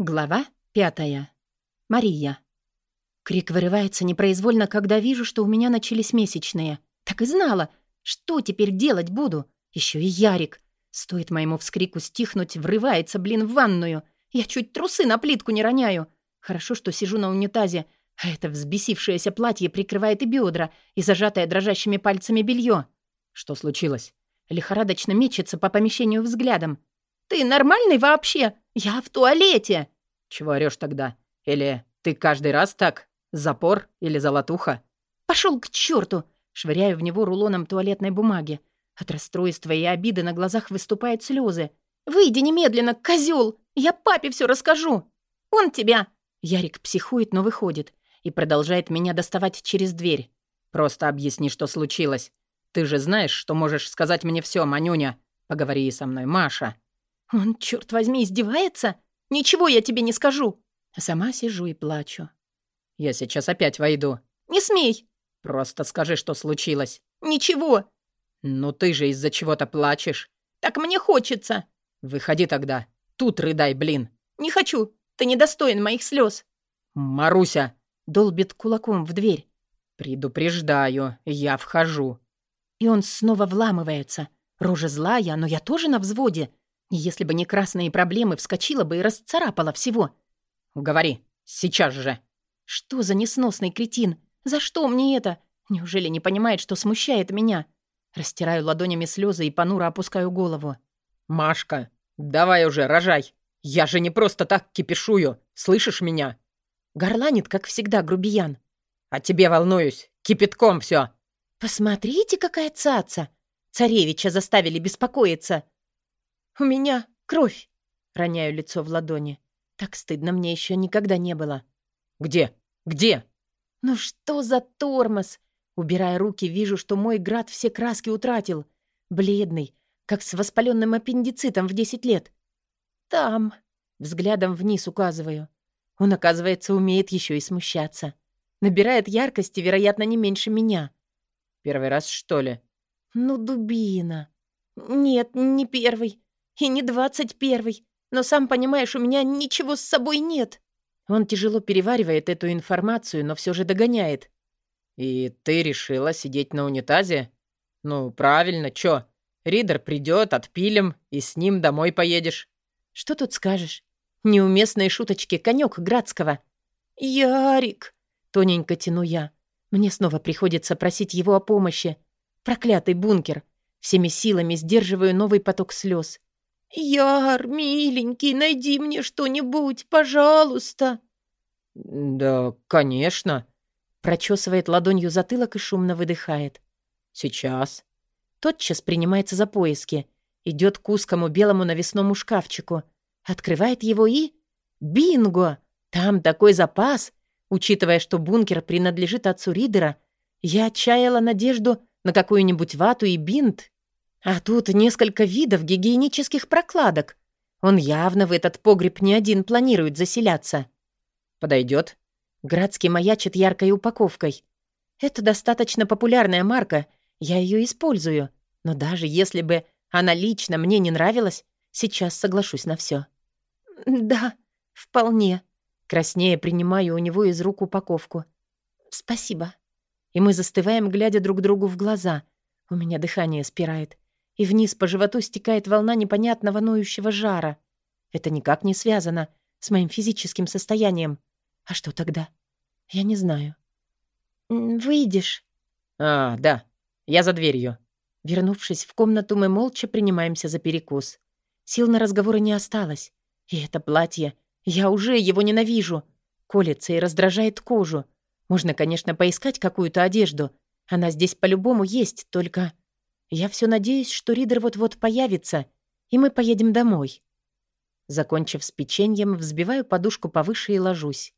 Глава пятая. Мария. Крик вырывается непроизвольно, когда вижу, что у меня начались месячные. Так и знала. Что теперь делать буду? Еще и Ярик. Стоит моему вскрику стихнуть, врывается, блин, в ванную. Я чуть трусы на плитку не роняю. Хорошо, что сижу на унитазе, а это взбесившееся платье прикрывает и бедра, и зажатое дрожащими пальцами белье. Что случилось? Лихорадочно мечется по помещению взглядом. «Ты нормальный вообще? Я в туалете!» «Чего орёшь тогда? Или ты каждый раз так? Запор или золотуха?» «Пошёл к чёрту!» Швыряю в него рулоном туалетной бумаги. От расстройства и обиды на глазах выступают слезы. «Выйди немедленно, козёл! Я папе всё расскажу! Он тебя!» Ярик психует, но выходит и продолжает меня доставать через дверь. «Просто объясни, что случилось. Ты же знаешь, что можешь сказать мне всё, Манюня. Поговори со мной, Маша». Он, черт возьми, издевается? Ничего я тебе не скажу. сама сижу и плачу. Я сейчас опять войду. Не смей. Просто скажи, что случилось. Ничего. Ну ты же из-за чего-то плачешь. Так мне хочется. Выходи тогда. Тут рыдай, блин. Не хочу. Ты недостоин моих слез. Маруся. Долбит кулаком в дверь. Предупреждаю, я вхожу. И он снова вламывается. Рожа злая, но я тоже на взводе. Если бы не красные проблемы, вскочила бы и расцарапала всего. «Говори, сейчас же!» «Что за несносный кретин? За что мне это? Неужели не понимает, что смущает меня?» Растираю ладонями слезы и понуро опускаю голову. «Машка, давай уже, рожай! Я же не просто так кипишую, слышишь меня?» Горланит, как всегда, грубиян. «А тебе волнуюсь, кипятком все. «Посмотрите, какая цаца! Царевича заставили беспокоиться!» «У меня кровь!» — роняю лицо в ладони. Так стыдно мне еще никогда не было. «Где? Где?» «Ну что за тормоз?» Убирая руки, вижу, что мой град все краски утратил. Бледный, как с воспаленным аппендицитом в десять лет. «Там!» — взглядом вниз указываю. Он, оказывается, умеет еще и смущаться. Набирает яркости, вероятно, не меньше меня. «Первый раз, что ли?» «Ну, дубина!» «Нет, не первый. И не двадцать первый. Но сам понимаешь, у меня ничего с собой нет». Он тяжело переваривает эту информацию, но все же догоняет. «И ты решила сидеть на унитазе? Ну, правильно, чё? Ридер придет, отпилим, и с ним домой поедешь». «Что тут скажешь? Неуместные шуточки, конек Градского». «Ярик!» — тоненько тяну я. Мне снова приходится просить его о помощи. Проклятый бункер. Всеми силами сдерживаю новый поток слез. «Яр, миленький, найди мне что-нибудь, пожалуйста!» «Да, конечно!» Прочесывает ладонью затылок и шумно выдыхает. «Сейчас!» Тотчас принимается за поиски. Идет к узкому белому навесному шкафчику. Открывает его и... Бинго! Там такой запас! Учитывая, что бункер принадлежит отцу Ридера, я отчаяла надежду на какую-нибудь вату и бинт а тут несколько видов гигиенических прокладок. Он явно в этот погреб не один планирует заселяться. Подойдет. Градский маячит яркой упаковкой. Это достаточно популярная марка, я ее использую. Но даже если бы она лично мне не нравилась, сейчас соглашусь на все. Да, вполне. Краснее принимаю у него из рук упаковку. Спасибо. И мы застываем, глядя друг другу в глаза. У меня дыхание спирает и вниз по животу стекает волна непонятного ноющего жара. Это никак не связано с моим физическим состоянием. А что тогда? Я не знаю. «Выйдешь?» «А, да. Я за дверью». Вернувшись в комнату, мы молча принимаемся за перекус. Сил на разговоры не осталось. И это платье. Я уже его ненавижу. Колется и раздражает кожу. Можно, конечно, поискать какую-то одежду. Она здесь по-любому есть, только... Я все надеюсь, что Ридер вот-вот появится, и мы поедем домой. Закончив с печеньем, взбиваю подушку повыше и ложусь.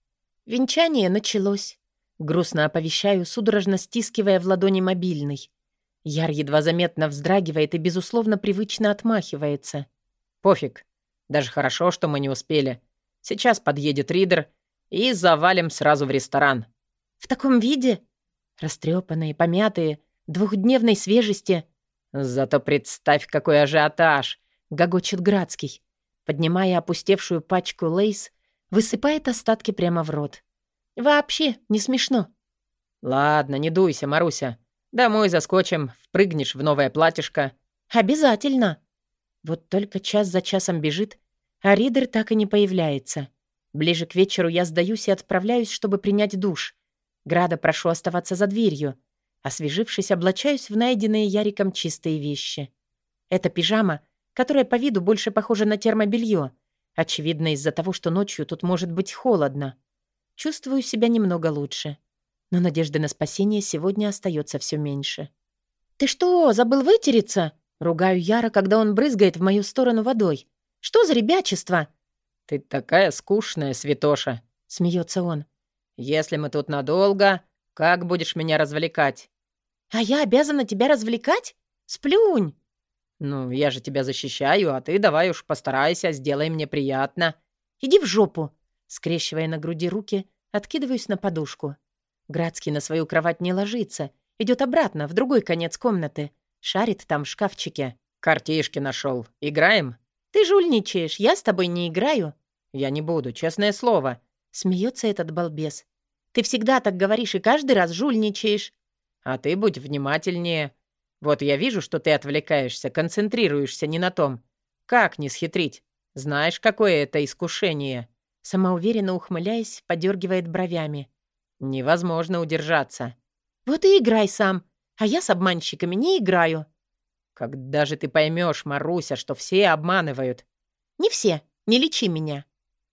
Венчание началось. Грустно оповещаю, судорожно стискивая в ладони мобильный. Яр едва заметно вздрагивает и, безусловно, привычно отмахивается. «Пофиг. Даже хорошо, что мы не успели. Сейчас подъедет Ридер и завалим сразу в ресторан». «В таком виде?» Растрепанные, помятые, двухдневной свежести. «Зато представь, какой ажиотаж!» — гогочет Градский. Поднимая опустевшую пачку лейс, высыпает остатки прямо в рот. Вообще не смешно. Ладно, не дуйся, Маруся. Домой заскочим, впрыгнешь в новое платьишко. Обязательно. Вот только час за часом бежит, а Ридер так и не появляется. Ближе к вечеру я сдаюсь и отправляюсь, чтобы принять душ. Града прошу оставаться за дверью. Освежившись, облачаюсь в найденные Яриком чистые вещи. Это пижама, которая по виду больше похожа на термобелье. Очевидно, из-за того, что ночью тут может быть холодно. Чувствую себя немного лучше. Но надежды на спасение сегодня остается все меньше. «Ты что, забыл вытереться?» Ругаю Яра, когда он брызгает в мою сторону водой. «Что за ребячество?» «Ты такая скучная, святоша!» — смеется он. «Если мы тут надолго, как будешь меня развлекать?» «А я обязана тебя развлекать? Сплюнь!» «Ну, я же тебя защищаю, а ты давай уж постарайся, сделай мне приятно». «Иди в жопу!» Скрещивая на груди руки, откидываюсь на подушку. Градский на свою кровать не ложится, идет обратно, в другой конец комнаты. Шарит там в шкафчике. «Картишки нашел. Играем?» «Ты жульничаешь, я с тобой не играю». «Я не буду, честное слово». Смеется этот балбес. «Ты всегда так говоришь и каждый раз жульничаешь». «А ты будь внимательнее. Вот я вижу, что ты отвлекаешься, концентрируешься не на том. Как не схитрить? Знаешь, какое это искушение?» Самоуверенно ухмыляясь, подергивает бровями. «Невозможно удержаться». «Вот и играй сам, а я с обманщиками не играю». «Когда же ты поймешь, Маруся, что все обманывают?» «Не все, не лечи меня».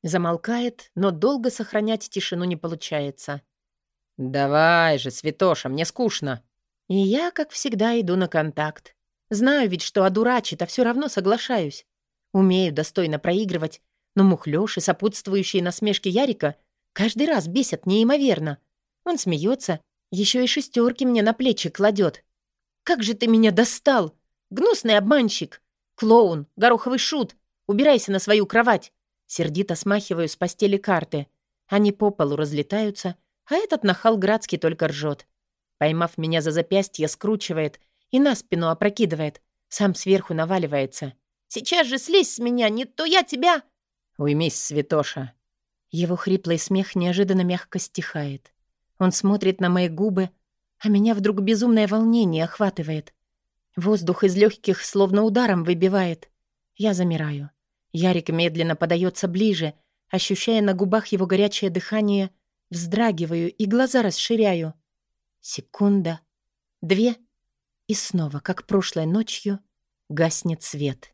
Замолкает, но долго сохранять тишину не получается. «Давай же, Святоша, мне скучно». И я, как всегда, иду на контакт. Знаю ведь, что одурачит, а все равно соглашаюсь. Умею достойно проигрывать, но мухлёж и сопутствующие насмешки Ярика каждый раз бесят неимоверно. Он смеется, еще и шестерки мне на плечи кладет. «Как же ты меня достал! Гнусный обманщик! Клоун, гороховый шут! Убирайся на свою кровать!» Сердито смахиваю с постели карты. Они по полу разлетаются, а этот нахал Градский только ржет. Поймав меня за запястье, скручивает и на спину опрокидывает. Сам сверху наваливается. «Сейчас же слезь с меня, не то я тебя...» «Уймись, святоша!» Его хриплый смех неожиданно мягко стихает. Он смотрит на мои губы, а меня вдруг безумное волнение охватывает. Воздух из легких словно ударом выбивает. Я замираю. Ярик медленно подается ближе, ощущая на губах его горячее дыхание, вздрагиваю и глаза расширяю. Секунда, две, и снова, как прошлой ночью, гаснет свет.